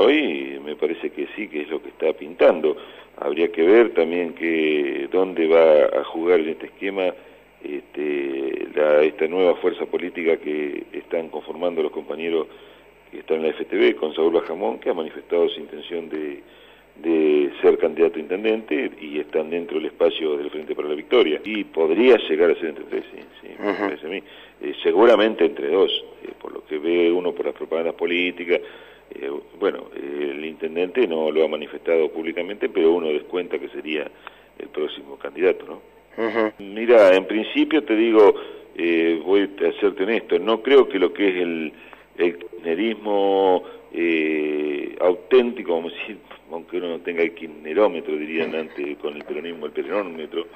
hoy me parece que sí, que es lo que está pintando. Habría que ver también que dónde va a jugar en este esquema este, esta nueva fuerza política que están conformando los compañeros que están en la FTV con Saúl Bajamón, que ha manifestado su intención de, de ser candidato a intendente y están dentro del espacio del Frente para la Victoria. Y podría llegar a ser entre tres, sí, sí me parece a mí. Eh, seguramente entre dos, eh, por lo que ve uno por las propagandas políticas. Eh, bueno, el intendente no lo ha manifestado públicamente, pero uno descuenta que sería el próximo candidato, ¿no? Mira, en principio te digo, voy a serte honesto, no creo que lo que es el, el kirchnerismo auténtico, como decir, aunque uno no tenga el kirchnerómetro, dirían antes, con el peronismo el peronómetro,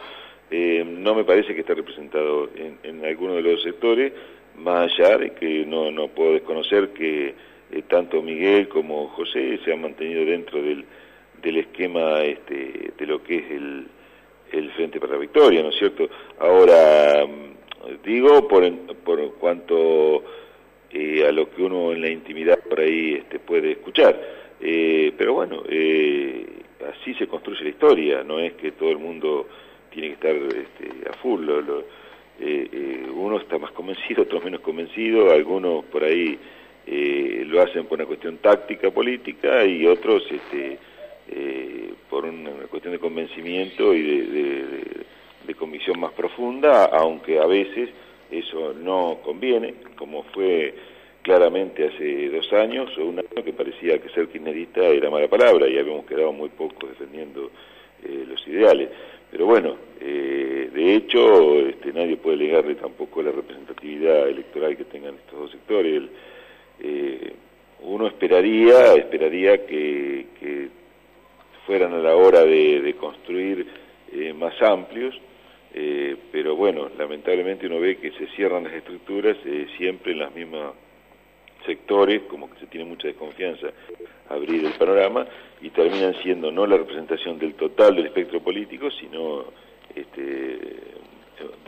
eh, no me parece que esté representado en, en alguno de los sectores, más allá de que no, no puedo desconocer que eh, tanto Miguel como José se han mantenido dentro del, del esquema este, de lo que es el, el Frente para la Victoria, ¿no es cierto? Ahora, mm, digo, por, por cuanto eh, a lo que uno en la intimidad por ahí este, puede escuchar, eh, pero bueno, eh, así se construye la historia, no es que todo el mundo tiene que estar este, a full. Lo, eh, eh, uno está más convencido, otros menos convencido, algunos por ahí eh, lo hacen por una cuestión táctica política y otros este, por una cuestión de convencimiento y de, de, convicción más profunda, aunque a veces eso no conviene, como fue claramente hace dos años o un año que parecía que ser kirchnerista era mala palabra y habíamos quedado muy poco defendiendo los ideales. Pero bueno, eh, de hecho, este, nadie puede negarle tampoco la representatividad electoral que tengan estos dos sectores. Eh, uno esperaría, esperaría que, fueran a la hora de, construir eh, más amplios, eh, pero bueno, lamentablemente uno ve que se cierran las estructuras eh, siempre en las mismas sectores, como que se tiene mucha desconfianza abrir el panorama, y terminan siendo no la representación del total del espectro político, sino este,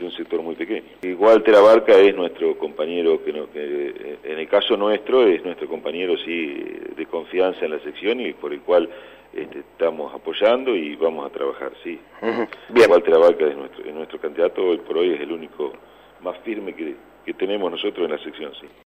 un sector muy pequeño. Walter Abarca es nuestro compañero, que, no, que en el caso nuestro es nuestro compañero sí de confianza en la sección y por el cual este, estamos apoyando y vamos a trabajar, sí. Bien. Walter Abarca es nuestro, es nuestro candidato, hoy por hoy es el único más firme que, que tenemos nosotros en la sección, sí.